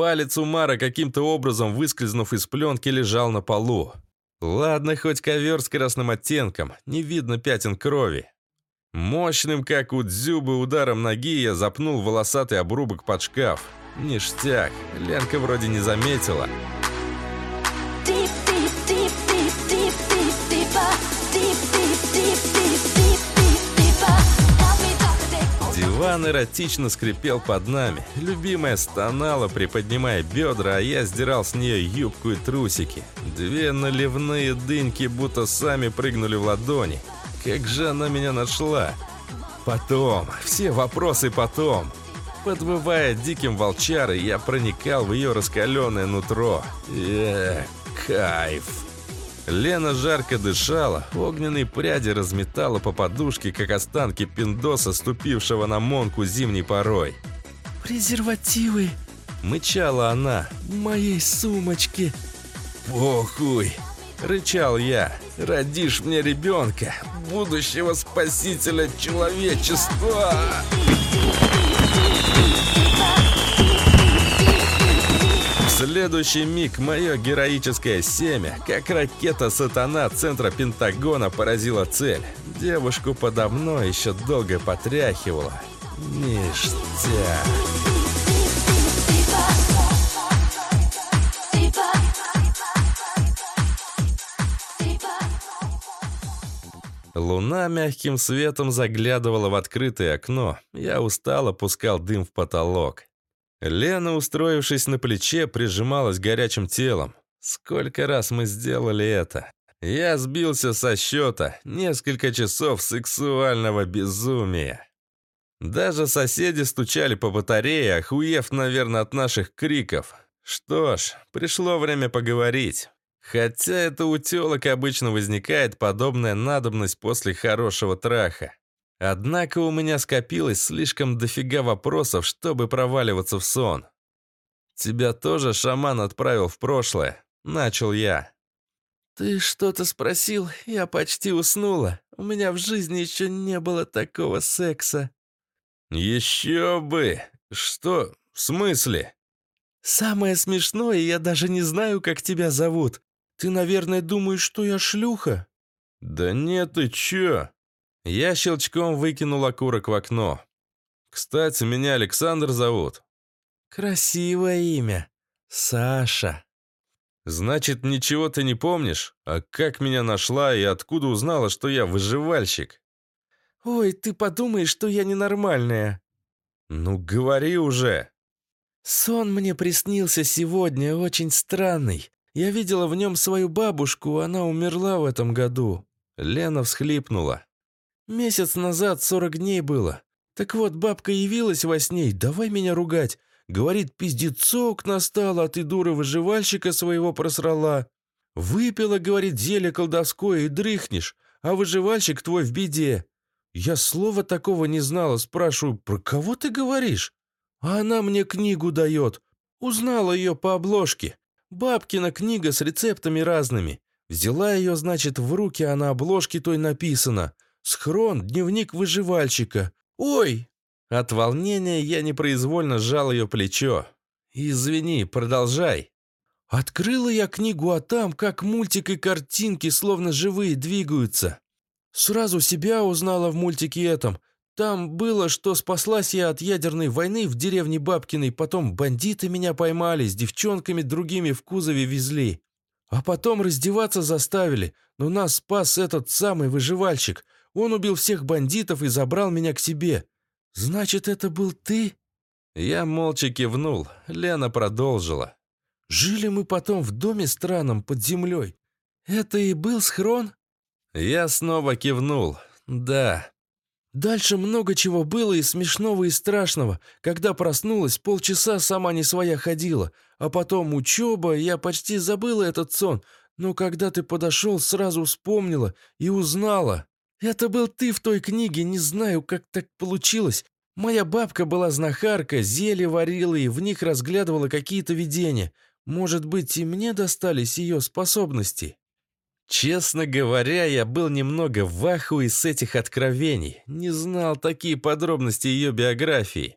Палец Умара каким-то образом, выскользнув из пленки, лежал на полу. Ладно, хоть ковер с красным оттенком, не видно пятен крови. Мощным, как у дзюбы, ударом ноги я запнул волосатый обрубок под шкаф. Ништяк, Ленка вроде не заметила. Диван эротично скрипел под нами. Любимая стонала, приподнимая бедра, а я сдирал с нее юбку и трусики. Две наливные дыньки будто сами прыгнули в ладони. Как же она меня нашла? Потом. Все вопросы потом. Подвывая диким волчарой, я проникал в ее раскаленное нутро. Эх, кайф. Лена жарко дышала, огненные пряди разметала по подушке, как останки пиндоса, ступившего на монку зимней порой. «Презервативы!» – мычала она. «В моей сумочке!» «Похуй!» – рычал я. «Родишь мне ребенка, будущего спасителя человечества!» Следующий миг мое героическое семя, как ракета сатана центра Пентагона, поразила цель. Девушку подо мной еще долго потряхивала. Ништяк. Луна мягким светом заглядывала в открытое окно. Я устало пускал дым в потолок. Лена, устроившись на плече, прижималась горячим телом. Сколько раз мы сделали это? Я сбился со счета. Несколько часов сексуального безумия. Даже соседи стучали по батарее, охуев, наверное, от наших криков. Что ж, пришло время поговорить. Хотя это у телок обычно возникает подобная надобность после хорошего траха. Однако у меня скопилось слишком дофига вопросов, чтобы проваливаться в сон. «Тебя тоже шаман отправил в прошлое», — начал я. «Ты что-то спросил? Я почти уснула. У меня в жизни еще не было такого секса». «Еще бы! Что? В смысле?» «Самое смешное, я даже не знаю, как тебя зовут. Ты, наверное, думаешь, что я шлюха?» «Да нет, ты чё?» Я щелчком выкинул окурок в окно. «Кстати, меня Александр зовут». «Красивое имя. Саша». «Значит, ничего ты не помнишь? А как меня нашла и откуда узнала, что я выживальщик?» «Ой, ты подумаешь, что я ненормальная». «Ну, говори уже». «Сон мне приснился сегодня, очень странный. Я видела в нем свою бабушку, она умерла в этом году». Лена всхлипнула. «Месяц назад сорок дней было. Так вот, бабка явилась во сне, давай меня ругать. Говорит, пиздецок настал, а ты, дура, выживальщика своего просрала. Выпила, говорит, зелье колдовское и дрыхнешь, а выживальщик твой в беде. Я слова такого не знала, спрашиваю, про кого ты говоришь? А она мне книгу дает. Узнала ее по обложке. Бабкина книга с рецептами разными. Взяла ее, значит, в руки, а на обложке той написано «Схрон, дневник выживальщика». Ой! От волнения я непроизвольно сжал ее плечо. «Извини, продолжай». Открыла я книгу, а там, как мультик и картинки, словно живые, двигаются. Сразу себя узнала в мультике этом. Там было, что спаслась я от ядерной войны в деревне Бабкиной, потом бандиты меня поймали, с девчонками другими в кузове везли. А потом раздеваться заставили, но нас спас этот самый выживальщик. Он убил всех бандитов и забрал меня к себе. Значит, это был ты?» Я молча кивнул. Лена продолжила. «Жили мы потом в доме странном под землей. Это и был схрон?» Я снова кивнул. «Да». Дальше много чего было и смешного, и страшного. Когда проснулась, полчаса сама не своя ходила. А потом учеба, я почти забыла этот сон. Но когда ты подошел, сразу вспомнила и узнала. Это был ты в той книге, не знаю, как так получилось. Моя бабка была знахарка, зелье варила и в них разглядывала какие-то видения. Может быть, и мне достались ее способности. Честно говоря, я был немного в ахуе с этих откровений, не знал такие подробности ее биографии.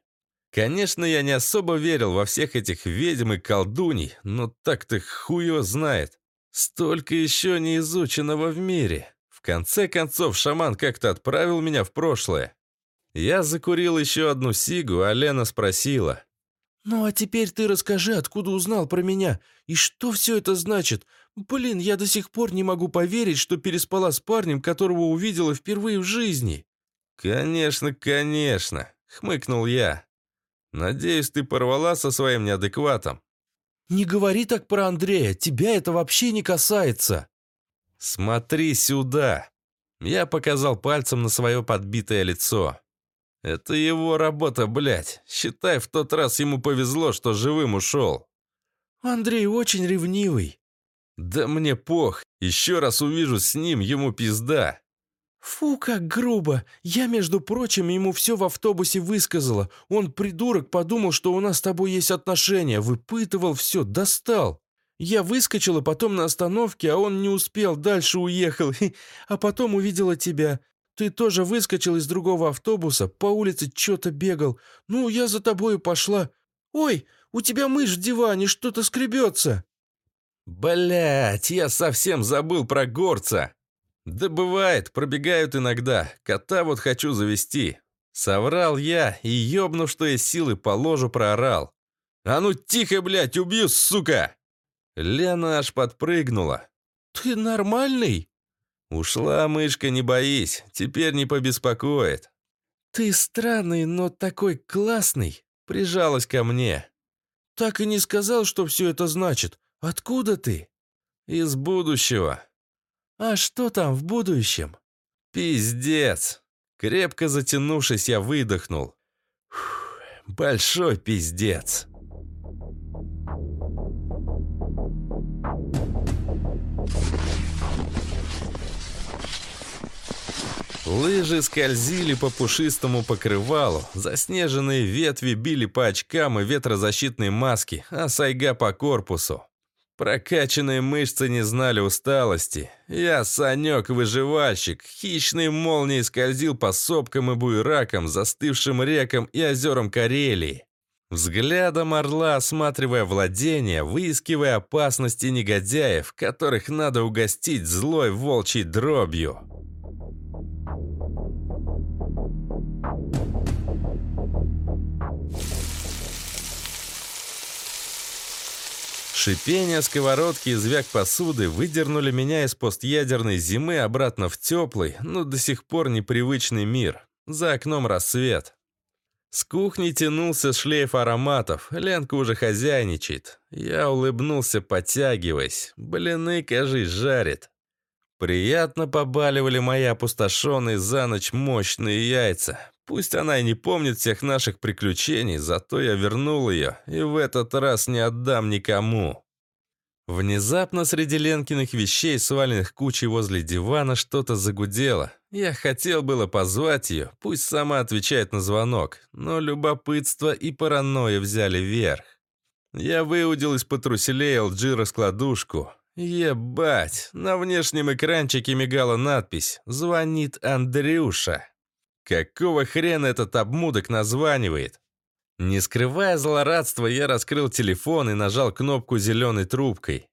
Конечно, я не особо верил во всех этих ведьм и колдуней, но так-то хуё знает. Столько еще не изученного в мире. Конце концов, шаман как-то отправил меня в прошлое. Я закурил еще одну сигу, а Лена спросила. «Ну а теперь ты расскажи, откуда узнал про меня, и что все это значит? Блин, я до сих пор не могу поверить, что переспала с парнем, которого увидела впервые в жизни». «Конечно, конечно», — хмыкнул я. «Надеюсь, ты порвала со своим неадекватом». «Не говори так про Андрея, тебя это вообще не касается». «Смотри сюда!» Я показал пальцем на свое подбитое лицо. Это его работа, блядь. Считай, в тот раз ему повезло, что живым ушел. Андрей очень ревнивый. Да мне пох. Еще раз увижу с ним, ему пизда. «Фу, как грубо! Я, между прочим, ему все в автобусе высказала. Он, придурок, подумал, что у нас с тобой есть отношения, выпытывал все, достал. Я выскочила потом на остановке, а он не успел, дальше уехал. А потом увидела тебя. Ты тоже выскочил из другого автобуса, по улице что-то бегал. Ну, я за тобой пошла. Ой, у тебя мышь в диване, что-то скребется!» Блять, я совсем забыл про горца!» «Да бывает, пробегают иногда. Кота вот хочу завести». Соврал я и, ёбну, что из силы по ложу проорал. «А ну тихо, блядь, убью, сука!» Лена аж подпрыгнула. «Ты нормальный?» «Ушла мышка, не боись, теперь не побеспокоит». «Ты странный, но такой классный», — прижалась ко мне. «Так и не сказал, что все это значит. Откуда ты?» «Из будущего», «А что там в будущем?» «Пиздец!» Крепко затянувшись, я выдохнул. Большой пиздец. Лыжи скользили по пушистому покрывалу, заснеженные ветви били по очкам и ветрозащитной маске, а сайга по корпусу. Прокачанные мышцы не знали усталости. Я Санек-выживальщик, хищной молнией скользил по сопкам и буеракам, застывшим рекам и озерам Карелии. Взглядом орла, осматривая владения, выискивая опасности негодяев, которых надо угостить злой волчьей дробью. Шипение сковородки и звяк посуды выдернули меня из постъядерной зимы обратно в теплый, но до сих пор непривычный мир. За окном рассвет. С кухни тянулся шлейф ароматов, Ленка уже хозяйничает. Я улыбнулся, подтягиваясь. Блины, кажись, жарит. Приятно побаливали мои опустошенные за ночь мощные яйца. Пусть она и не помнит всех наших приключений, зато я вернул ее, и в этот раз не отдам никому. Внезапно среди Ленкиных вещей, сваленных кучей возле дивана, что-то загудело. Я хотел было позвать ее, пусть сама отвечает на звонок, но любопытство и паранойя взяли верх. Я выудил из-под труселей LG-раскладушку. Ебать, на внешнем экранчике мигала надпись «Звонит Андрюша». Какого хрена этот обмудок названивает? Не скрывая злорадства, я раскрыл телефон и нажал кнопку зеленой трубкой.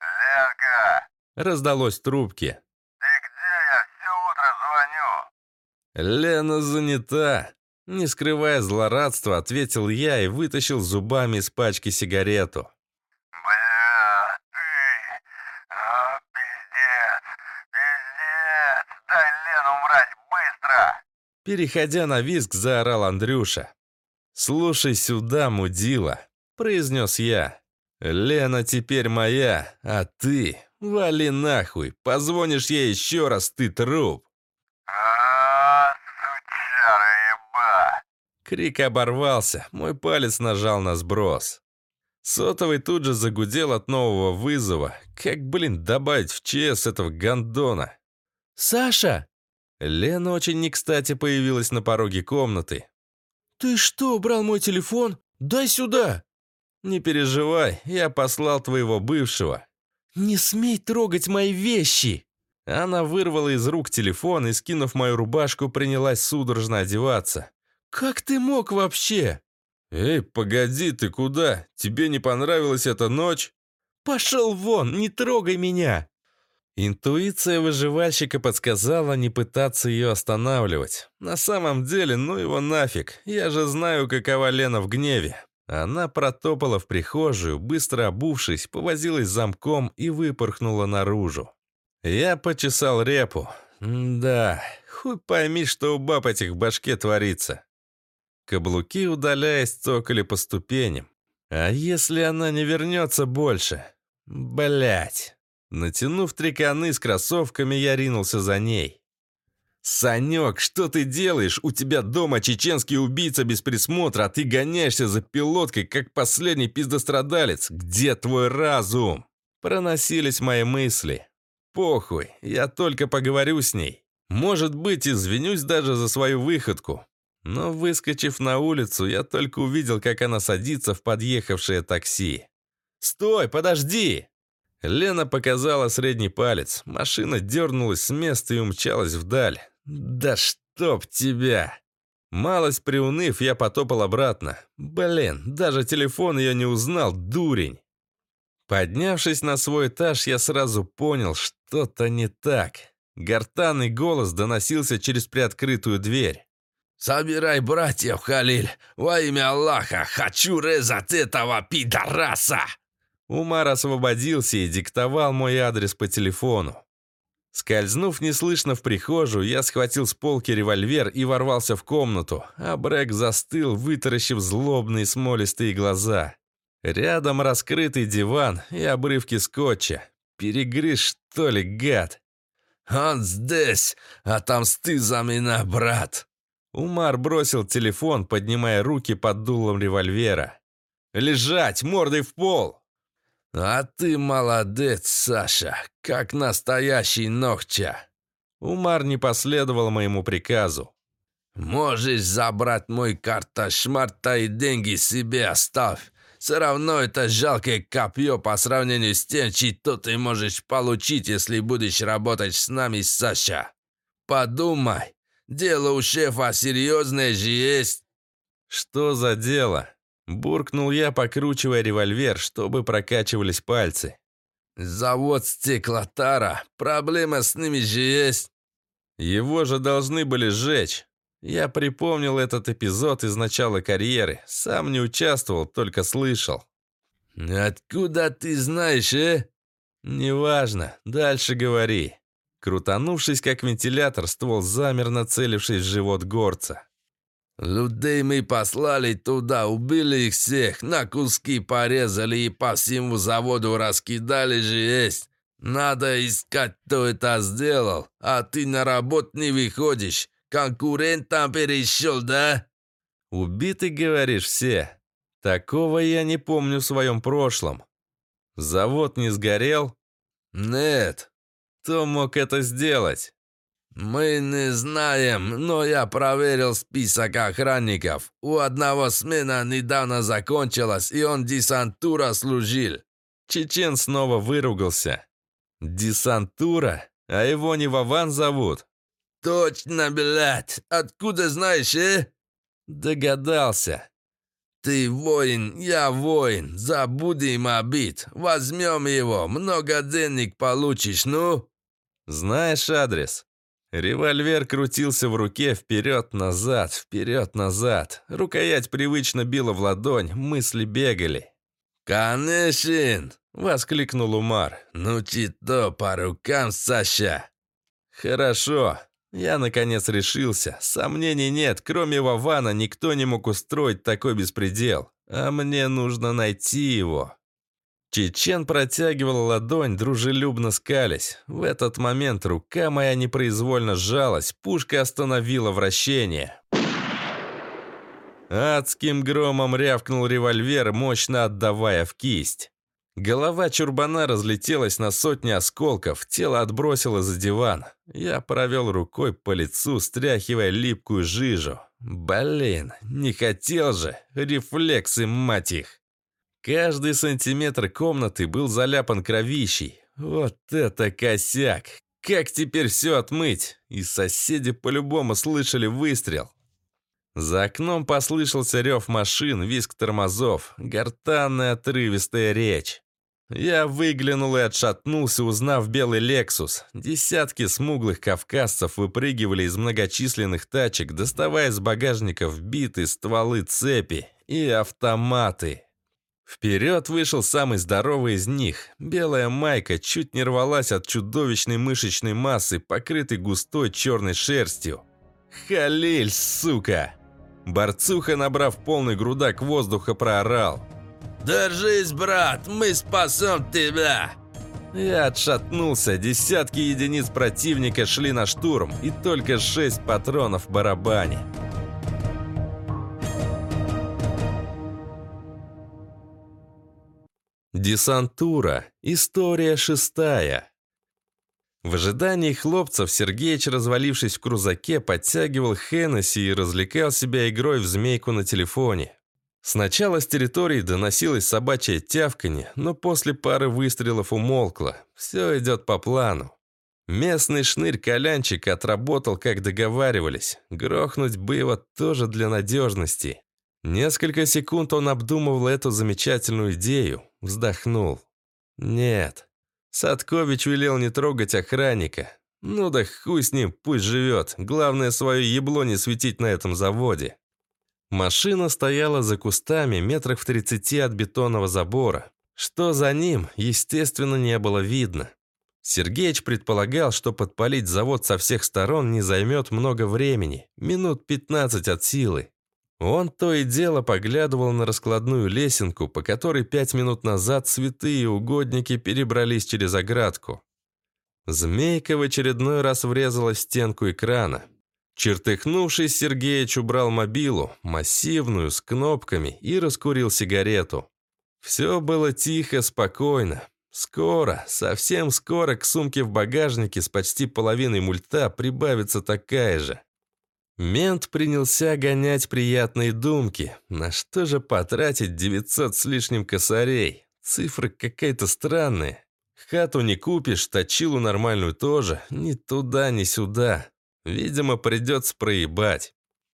«Ленка!» Раздалось в трубке. «Ты где? Я все утро звоню!» «Лена занята!» Не скрывая злорадства, ответил я и вытащил зубами из пачки сигарету. «Бля, ты... А, пиздец! Пиздец! Дай Лену, мразь, быстро!» Переходя на визг, заорал Андрюша. «Слушай сюда, мудила», — произнес я. «Лена теперь моя, а ты вали нахуй. Позвонишь ей еще раз, ты труп». «А, сучара еба!» Крик оборвался, мой палец нажал на сброс. Сотовый тут же загудел от нового вызова. Как, блин, добавить в ЧС этого гондона? «Саша!» Лена очень не кстати появилась на пороге комнаты. «Ты что, брал мой телефон? Дай сюда!» «Не переживай, я послал твоего бывшего». «Не смей трогать мои вещи!» Она вырвала из рук телефон и, скинув мою рубашку, принялась судорожно одеваться. «Как ты мог вообще?» «Эй, погоди, ты куда? Тебе не понравилась эта ночь?» «Пошел вон, не трогай меня!» Интуиция выживальщика подсказала не пытаться ее останавливать. На самом деле, ну его нафиг, я же знаю, какова Лена в гневе. Она протопала в прихожую, быстро обувшись, повозилась замком и выпорхнула наружу. Я почесал репу. да, хуй пойми, что у баб этих в башке творится. Каблуки, удаляясь, цокали по ступеням. А если она не вернется больше? Блять. Натянув триконы с кроссовками, я ринулся за ней. «Санек, что ты делаешь? У тебя дома чеченский убийца без присмотра, а ты гоняешься за пилоткой, как последний пиздострадалец. Где твой разум?» Проносились мои мысли. «Похуй, я только поговорю с ней. Может быть, извинюсь даже за свою выходку. Но, выскочив на улицу, я только увидел, как она садится в подъехавшее такси. «Стой, подожди!» Лена показала средний палец. Машина дернулась с места и умчалась вдаль. «Да чтоб тебя!» Малость приуныв, я потопал обратно. Блин, даже телефон я не узнал, дурень. Поднявшись на свой этаж, я сразу понял, что-то не так. Гортанный голос доносился через приоткрытую дверь. «Собирай братьев, Халиль! Во имя Аллаха! Хочу резать этого пидораса!» Умар освободился и диктовал мой адрес по телефону. Скользнув неслышно в прихожую, я схватил с полки револьвер и ворвался в комнату, а Брэк застыл, вытаращив злобные смолистые глаза. Рядом раскрытый диван и обрывки скотча. Перегрыз, что ли, гад? «Он здесь! Отомсти за меня, брат!» Умар бросил телефон, поднимая руки под дулом револьвера. «Лежать, мордой в пол!» «А ты молодец, Саша, как настоящий ногча!» Умар не последовал моему приказу. «Можешь забрать мой карта-шмарта и деньги себе оставь. Все равно это жалкое копье по сравнению с тем, что ты можешь получить, если будешь работать с нами, Саша. Подумай, дело у шефа серьезное же есть». «Что за дело?» Буркнул я, покручивая револьвер, чтобы прокачивались пальцы. «Завод стеклотара. Проблема с ними же есть». Его же должны были сжечь. Я припомнил этот эпизод из начала карьеры. Сам не участвовал, только слышал. «Откуда ты знаешь, э?» «Неважно. Дальше говори». Крутанувшись, как вентилятор, ствол замер, нацелившись в живот горца. Людей мы послали туда, убили их всех, на куски порезали и по всему заводу раскидали же есть. Надо искать, кто это сделал, а ты на работу не выходишь. Конкурент там перешел, да?» «Убиты, говоришь, все? Такого я не помню в своем прошлом. Завод не сгорел?» «Нет». «Кто мог это сделать?» «Мы не знаем, но я проверил список охранников. У одного смена недавно закончилась, и он десантура служил». Чечен снова выругался. «Десантура? А его не Вован зовут?» «Точно, блядь! Откуда знаешь, э?» «Догадался». «Ты воин, я воин. Забудем обид. Возьмем его. Много денег получишь, ну?» «Знаешь адрес?» Револьвер крутился в руке вперед-назад, вперед-назад. Рукоять привычно била в ладонь, мысли бегали. «Конечно!» — воскликнул Умар. «Ну, чито по рукам, Саша!» «Хорошо!» Я, наконец, решился. Сомнений нет, кроме Вавана никто не мог устроить такой беспредел. А мне нужно найти его. Чечен протягивал ладонь, дружелюбно скались. В этот момент рука моя непроизвольно сжалась, пушка остановила вращение. Адским громом рявкнул револьвер, мощно отдавая в кисть. Голова чурбана разлетелась на сотни осколков, тело отбросило за диван. Я провел рукой по лицу, стряхивая липкую жижу. Блин, не хотел же, рефлексы, мать их. Каждый сантиметр комнаты был заляпан кровищей. Вот это косяк! Как теперь все отмыть? И соседи по-любому слышали выстрел. За окном послышался рев машин, визг тормозов, гортанная отрывистая речь. Я выглянул и отшатнулся, узнав белый «Лексус». Десятки смуглых кавказцев выпрыгивали из многочисленных тачек, доставая из багажников биты, стволы, цепи и автоматы. Вперед вышел самый здоровый из них. Белая майка чуть не рвалась от чудовищной мышечной массы, покрытой густой черной шерстью. «Халиль, сука!» Борцуха, набрав полный грудак воздуха, проорал. «Держись, брат, мы спасем тебя!» Я отшатнулся, десятки единиц противника шли на штурм, и только шесть патронов в барабане. Десантура. История шестая. В ожидании хлопцев Сергеич, развалившись в крузаке, подтягивал Хеннесси и развлекал себя игрой в змейку на телефоне. Сначала с территории доносилось собачье тявканье, но после пары выстрелов умолкло. Все идет по плану. Местный шнырь-колянчик отработал, как договаривались. Грохнуть бы его тоже для надежности. Несколько секунд он обдумывал эту замечательную идею, вздохнул. Нет. Садкович велел не трогать охранника. Ну да хуй с ним, пусть живет. Главное, свое ебло не светить на этом заводе. Машина стояла за кустами метрах в 30 от бетонного забора. Что за ним, естественно, не было видно. Сергеич предполагал, что подпалить завод со всех сторон не займет много времени, минут 15 от силы. Он то и дело поглядывал на раскладную лесенку, по которой пять минут назад святые угодники перебрались через оградку. Змейка в очередной раз врезалась в стенку экрана. Чертыхнувшись, Сергеич убрал мобилу, массивную, с кнопками, и раскурил сигарету. Все было тихо, спокойно. Скоро, совсем скоро к сумке в багажнике с почти половиной мульта прибавится такая же. Мент принялся гонять приятные думки. На что же потратить 900 с лишним косарей? Цифра какая-то странная. Хату не купишь, точилу нормальную тоже. Ни туда, ни сюда. Видимо, придется проебать.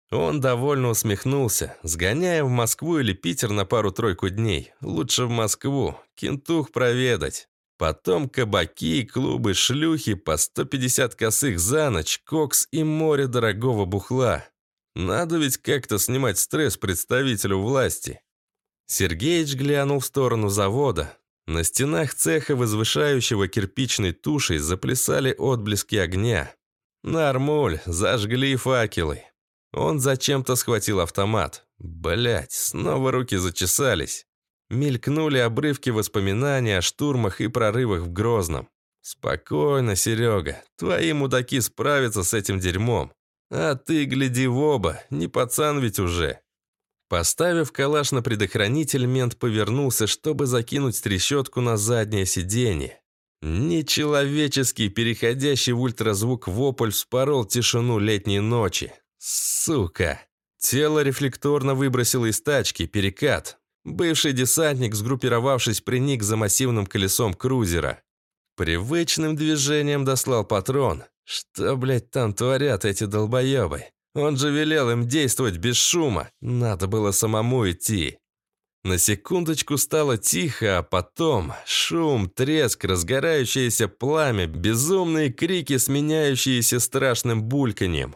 Он довольно усмехнулся. Сгоняя в Москву или Питер на пару-тройку дней. Лучше в Москву. Кентух проведать. Потом кабаки, клубы, шлюхи, по 150 косых за ночь, кокс и море дорогого бухла. Надо ведь как-то снимать стресс представителю власти. Сергеич глянул в сторону завода. На стенах цеха, возвышающего кирпичной тушей, заплясали отблески огня. Нормуль, зажгли факелы. Он зачем-то схватил автомат. Блять, снова руки зачесались. Мелькнули обрывки воспоминаний о штурмах и прорывах в Грозном. «Спокойно, Серега, твои мудаки справятся с этим дерьмом. А ты гляди в оба, не пацан ведь уже». Поставив калаш на предохранитель, мент повернулся, чтобы закинуть трещотку на заднее сиденье. Нечеловеческий, переходящий в ультразвук вопль вспорол тишину летней ночи. Сука! Тело рефлекторно выбросило из тачки, перекат. Бывший десантник, сгруппировавшись, приник за массивным колесом крузера. Привычным движением дослал патрон. Что, блядь, там творят эти долбоебы? Он же велел им действовать без шума. Надо было самому идти. На секундочку стало тихо, а потом шум, треск, разгорающееся пламя, безумные крики, сменяющиеся страшным бульканьем.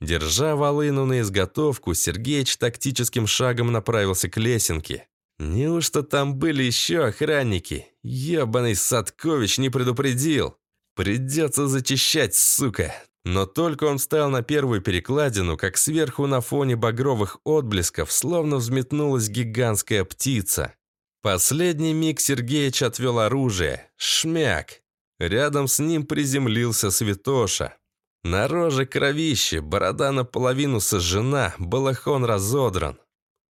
Держа волыну на изготовку, Сергеич тактическим шагом направился к лесенке. Неужто там были еще охранники? Ебаный Садкович не предупредил. Придется зачищать, сука. Но только он встал на первую перекладину, как сверху на фоне багровых отблесков словно взметнулась гигантская птица. Последний миг Сергеич отвел оружие. Шмяк. Рядом с ним приземлился Святоша. На роже кровище, борода наполовину сожжена, балахон разодран.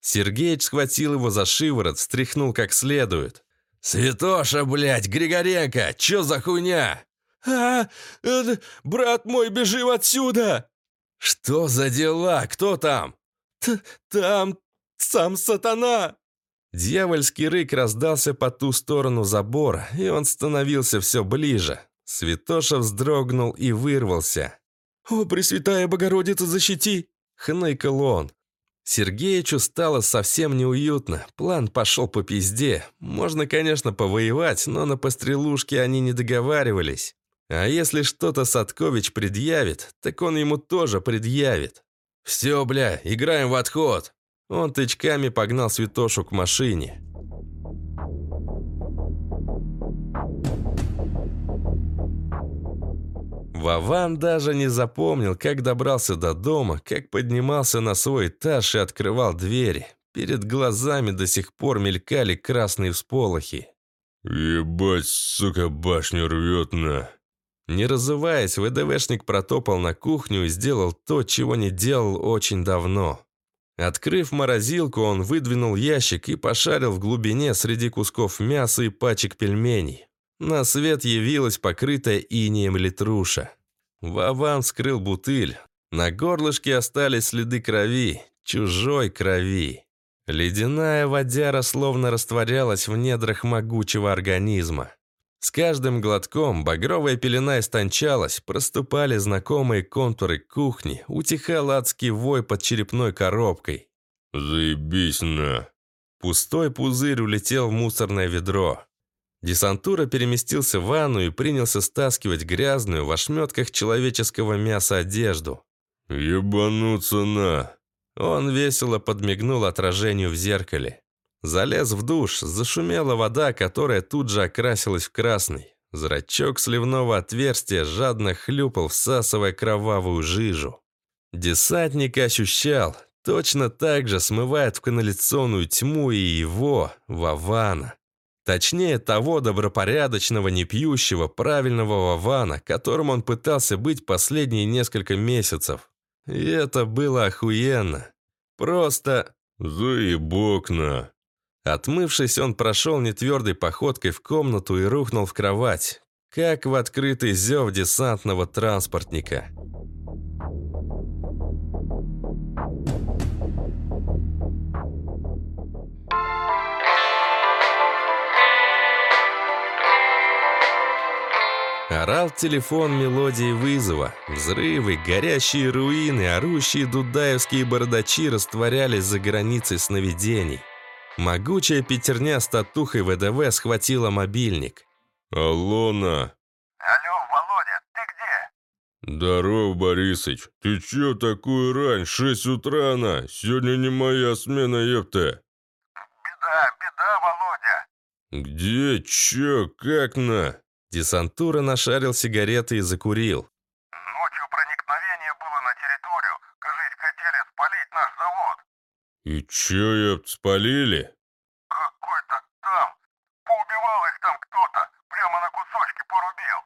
Сергеич схватил его за шиворот, встряхнул как следует. «Святоша, блядь, Григоренко, чё за хуйня?» «А, э, брат мой, бежим отсюда!» «Что за дела? Кто там?» Т «Там сам сатана!» Дьявольский рык раздался по ту сторону забора, и он становился все ближе. Святоша вздрогнул и вырвался. «О, Пресвятая Богородица, защити!» — хныкал он. Сергеичу стало совсем неуютно. План пошел по пизде. Можно, конечно, повоевать, но на пострелушке они не договаривались. А если что-то Садкович предъявит, так он ему тоже предъявит. «Все, бля, играем в отход!» Он тычками погнал Святошу к машине. Вован даже не запомнил, как добрался до дома, как поднимался на свой этаж и открывал двери. Перед глазами до сих пор мелькали красные всполохи. «Ебать, сука, башню рвет на...» Не разуваясь, ВДВшник протопал на кухню и сделал то, чего не делал очень давно. Открыв морозилку, он выдвинул ящик и пошарил в глубине среди кусков мяса и пачек пельменей. На свет явилась покрытая инеем литруша. Вован вскрыл бутыль. На горлышке остались следы крови, чужой крови. Ледяная водяра словно растворялась в недрах могучего организма. С каждым глотком багровая пелена истончалась, проступали знакомые контуры кухни, утихал адский вой под черепной коробкой. «Заебись на!» Пустой пузырь улетел в мусорное ведро. Десантура переместился в ванну и принялся стаскивать грязную в ошметках человеческого мяса одежду. «Ебануться на!» Он весело подмигнул отражению в зеркале. Залез в душ, зашумела вода, которая тут же окрасилась в красный. Зрачок сливного отверстия жадно хлюпал, всасывая кровавую жижу. Десантник ощущал, точно так же смывает в канализационную тьму и его, Вавана. Точнее, того добропорядочного, непьющего, правильного Вавана, которым он пытался быть последние несколько месяцев. И это было охуенно. Просто... «Заебок на!» Отмывшись, он прошел нетвердой походкой в комнату и рухнул в кровать, как в открытый зев десантного транспортника. Орал телефон мелодии вызова. Взрывы, горящие руины, орущие дудаевские бородачи растворялись за границей сновидений. Могучая пятерня с татухой ВДВ схватила мобильник. «Алло, Алло, Володя, ты где? «Здоров, Борисыч. Ты чё такую рань? Шесть утра она. Сегодня не моя смена, ёпта». Беда, беда, Володя. «Где? Чё? Как на?» Десантура нашарил сигареты и закурил. Ночью проникновение было на территорию. Кажись, хотели спалить наш завод. «И чё, ёпт, спалили?» Какой-то там. Поубивал их там кто-то. Прямо на кусочки порубил.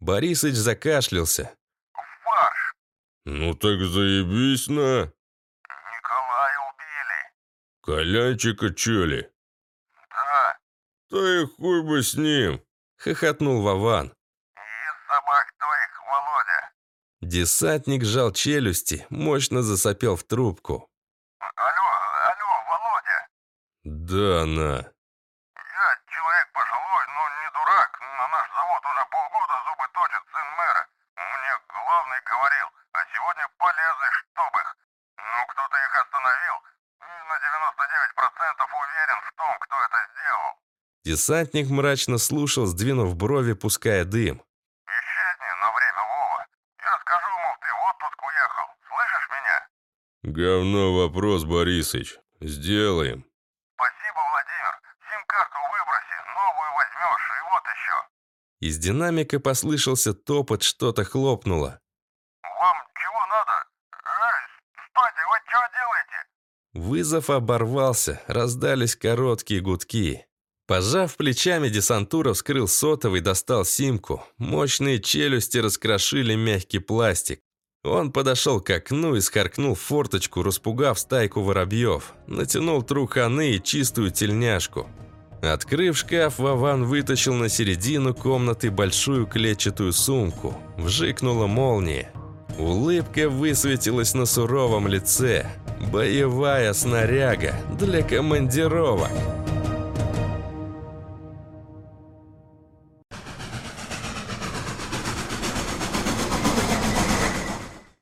Борисыч закашлялся. Фарш. «Ну так заебись на!» Николая убили. «Колянчика чё ли?» Да. «Да и хуй бы с ним!» Хохотнул Вован. И собак твоих, Володя. Десантник сжал челюсти, мощно засопел в трубку. Алло, алло, Володя. «Да, на!» Я человек пожилой, но не дурак. На наш завод уже полгода зубы точит сын мэра. Мне главный говорил, а сегодня полезли, чтоб их. Ну, кто-то их остановил. И на 99% уверен в том, кто это сделал. Десантник мрачно слушал, сдвинув брови, пуская дым. Исчезни на время, Вова. Я скажу, мол, ты в отпуск уехал. Слышишь меня? «Говно вопрос, Борисыч. Сделаем». Спасибо, Владимир. Сим-карту выброси, новую возьмешь, и вот еще. Из динамика послышался топот, что-то хлопнуло. Вам чего надо? Эй, стойте, вы что делаете? Вызов оборвался, раздались короткие гудки. Пожав плечами, десантура вскрыл сотовый, достал симку. Мощные челюсти раскрошили мягкий пластик. Он подошел к окну и схаркнул форточку, распугав стайку воробьев. Натянул труханы и чистую тельняшку. Открыв шкаф, Вован вытащил на середину комнаты большую клетчатую сумку. Вжикнула молния. Улыбка высветилась на суровом лице. Боевая снаряга для командировок.